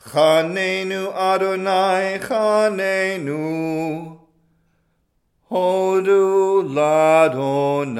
Chanenu Adonai, Chanenu. Hodu Ladonai.